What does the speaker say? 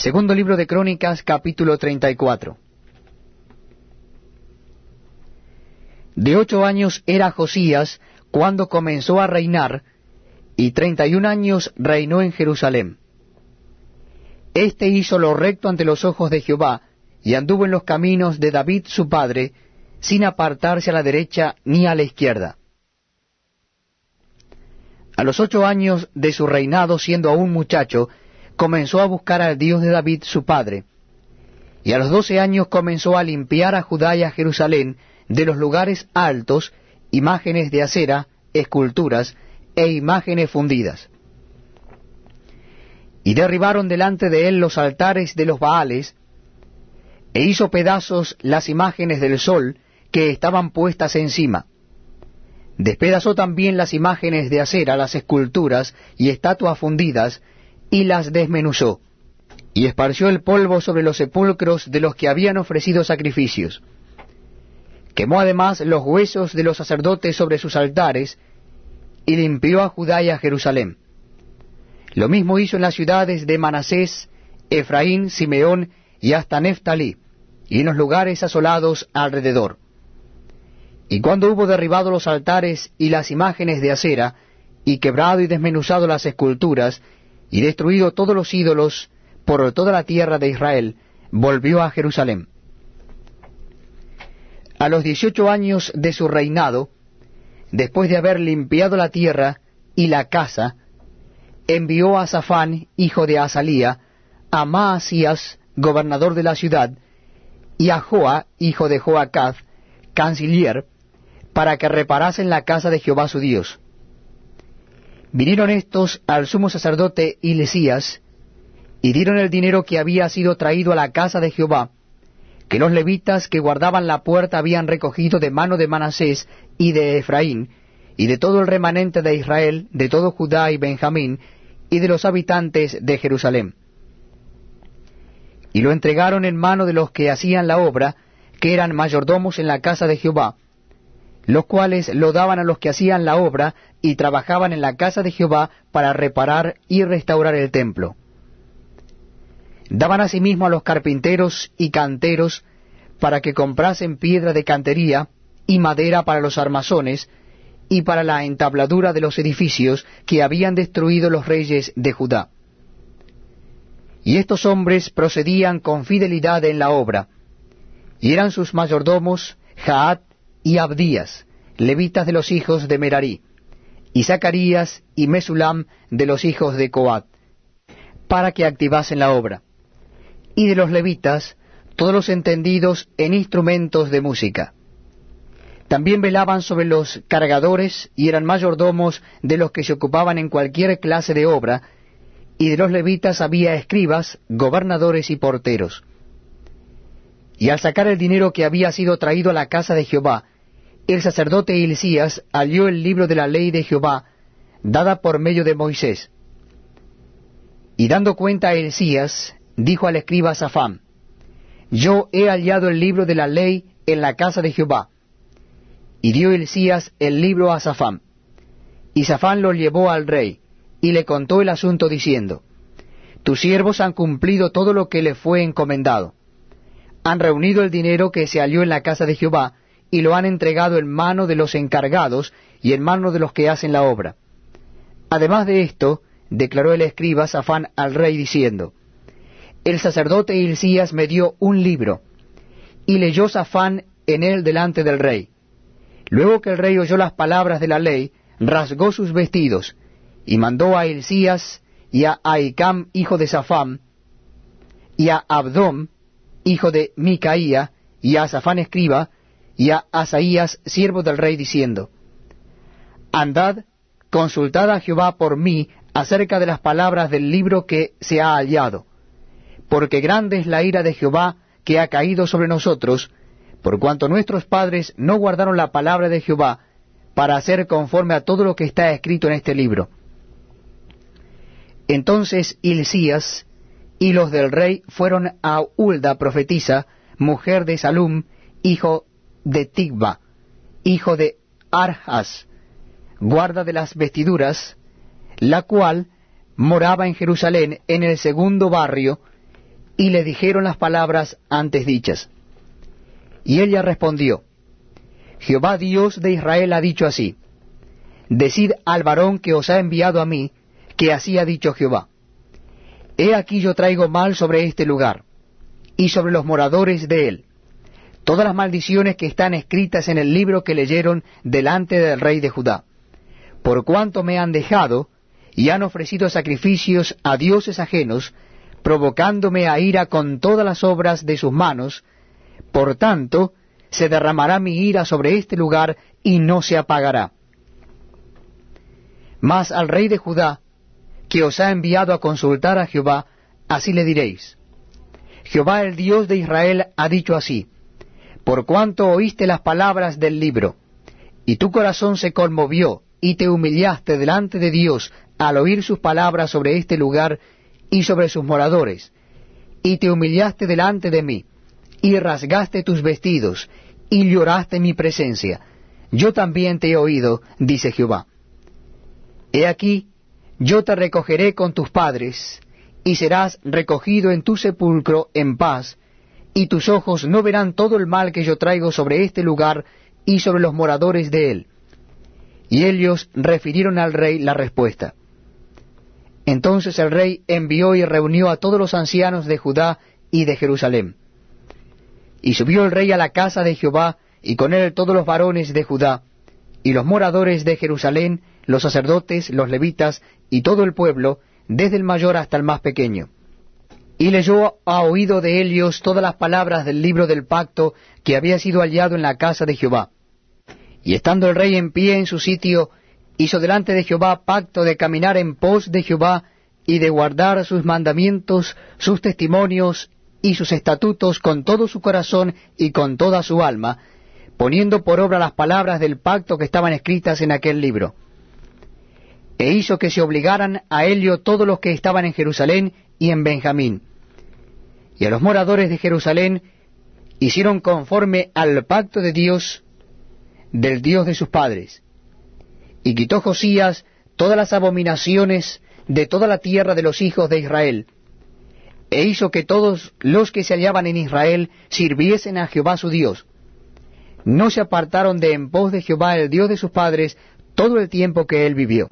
Segundo libro de Crónicas, capítulo 34. De ocho años era Josías cuando comenzó a reinar, y treinta y un años reinó en Jerusalén. Este hizo lo recto ante los ojos de Jehová, y anduvo en los caminos de David su padre, sin apartarse a la derecha ni a la izquierda. A los ocho años de su reinado, siendo aún muchacho, comenzó a buscar al Dios de David su padre, y a los doce años comenzó a limpiar a Judá y a Jerusalén de los lugares altos, imágenes de acera, esculturas e imágenes fundidas. Y derribaron delante de él los altares de los Baales, e hizo pedazos las imágenes del sol que estaban puestas encima. Despedazó también las imágenes de acera, las esculturas y estatuas fundidas, y las desmenuzó, y esparció el polvo sobre los sepulcros de los que habían ofrecido sacrificios. Quemó además los huesos de los sacerdotes sobre sus altares, y limpió a Judá y a Jerusalén. Lo mismo hizo en las ciudades de Manasés, Efraín, Simeón y hasta Neftalí, y en los lugares asolados alrededor. Y cuando hubo derribado los altares y las imágenes de acera, y quebrado y desmenuzado las esculturas, y destruido todos los ídolos por toda la tierra de Israel, volvió a Jerusalén. A los dieciocho años de su reinado, después de haber limpiado la tierra y la casa, envió a Safán, hijo de Asalía, a Maasías, gobernador de la ciudad, y a Joa, hijo de Joacaz, canciller, para que reparasen la casa de Jehová su Dios. Vinieron estos al sumo sacerdote Hilesías, y dieron el dinero que había sido traído a la casa de Jehová, que los levitas que guardaban la puerta habían recogido de mano de Manasés y de Efraín, y de todo el remanente de Israel, de todo Judá y Benjamín, y de los habitantes de Jerusalén. Y lo entregaron en mano de los que hacían la obra, que eran mayordomos en la casa de Jehová, los cuales lo daban a los que hacían la obra y trabajaban en la casa de Jehová para reparar y restaurar el templo. Daban asimismo a los carpinteros y canteros para que comprasen piedra de cantería y madera para los armazones y para la entabladura de los edificios que habían destruido los reyes de Judá. Y estos hombres procedían con fidelidad en la obra, y eran sus mayordomos y Abdías, levitas de los hijos de Merarí, y Zacarías y Mesulam de los hijos de Coat, para que activasen la obra. Y de los levitas, todos los entendidos en instrumentos de música. También velaban sobre los cargadores y eran mayordomos de los que se ocupaban en cualquier clase de obra, y de los levitas había escribas, gobernadores y porteros. Y al sacar el dinero que había sido traído a la casa de Jehová, el sacerdote Hilcías halló el libro de la ley de Jehová, dada por medio de Moisés. Y dando cuenta a Hilcías, dijo al escriba Safán, Yo he hallado el libro de la ley en la casa de Jehová. Y dio Hilcías el libro a Safán. Y Safán lo llevó al rey, y le contó el asunto diciendo, Tus siervos han cumplido todo lo que le fue encomendado. Han reunido el dinero que se halló en la casa de Jehová, y lo han entregado en mano de los encargados y en mano de los que hacen la obra. Además de esto, declaró el escriba Safán al rey diciendo, El sacerdote Hilcías me dio un libro, y leyó Safán en él delante del rey. Luego que el rey oyó las palabras de la ley, rasgó sus vestidos, y mandó a Hilcías y a Aicam, hijo de Safán, y a Abdom, hijo de Micaía, y a Safán escriba, y a Asaías, siervo del rey, diciendo, Andad, consultad a Jehová por mí acerca de las palabras del libro que se ha hallado, porque grande es la ira de Jehová que ha caído sobre nosotros, por cuanto nuestros padres no guardaron la palabra de Jehová para hacer conforme a todo lo que está escrito en este libro. Entonces Hilcías y los del rey fueron a Hulda profetisa, mujer de Salum, hijo de Tigba, hijo de Arjas, guarda de las vestiduras, la cual moraba en Jerusalén en el segundo barrio, y le dijeron las palabras antes dichas. Y ella respondió, Jehová Dios de Israel ha dicho así, Decid al varón que os ha enviado a mí, que así ha dicho Jehová. He aquí yo traigo mal sobre este lugar, y sobre los moradores de él, todas las maldiciones que están escritas en el libro que leyeron delante del rey de Judá, por cuanto me han dejado, y han ofrecido sacrificios a dioses ajenos, provocándome a ira con todas las obras de sus manos, por tanto, se derramará mi ira sobre este lugar y no se apagará. Mas al rey de Judá, que os ha enviado a consultar a Jehová, así le diréis. Jehová el Dios de Israel ha dicho así, por cuanto oíste las palabras del libro, y tu corazón se conmovió, y te humillaste delante de Dios al oír sus palabras sobre este lugar y sobre sus moradores, y te humillaste delante de mí, y rasgaste tus vestidos, y lloraste mi presencia. Yo también te he oído, dice Jehová. He aquí, yo te recogeré con tus padres, y serás recogido en tu sepulcro en paz, y tus ojos no verán todo el mal que yo traigo sobre este lugar y sobre los moradores de él. Y ellos refirieron al rey la respuesta. Entonces el rey envió y reunió a todos los ancianos de Judá y de Jerusalén. Y subió el rey a la casa de Jehová, y con él todos los varones de Judá, y los moradores de Jerusalén, los sacerdotes, los levitas, y todo el pueblo, desde el mayor hasta el más pequeño. Y leyó a oído de ellos todas las palabras del libro del pacto que había sido hallado en la casa de Jehová. Y estando el rey en pie en su sitio, hizo delante de Jehová pacto de caminar en pos de Jehová y de guardar sus mandamientos, sus testimonios y sus estatutos con todo su corazón y con toda su alma, poniendo por obra las palabras del pacto que estaban escritas en aquel libro. E hizo que se obligaran a ello todos los que estaban en Jerusalén y en Benjamín. Y a los moradores de Jerusalén hicieron conforme al pacto de Dios, del Dios de sus padres. Y quitó Josías todas las abominaciones de toda la tierra de los hijos de Israel, e hizo que todos los que se hallaban en Israel sirviesen a Jehová su Dios. No se apartaron de en pos de Jehová el Dios de sus padres todo el tiempo que él vivió.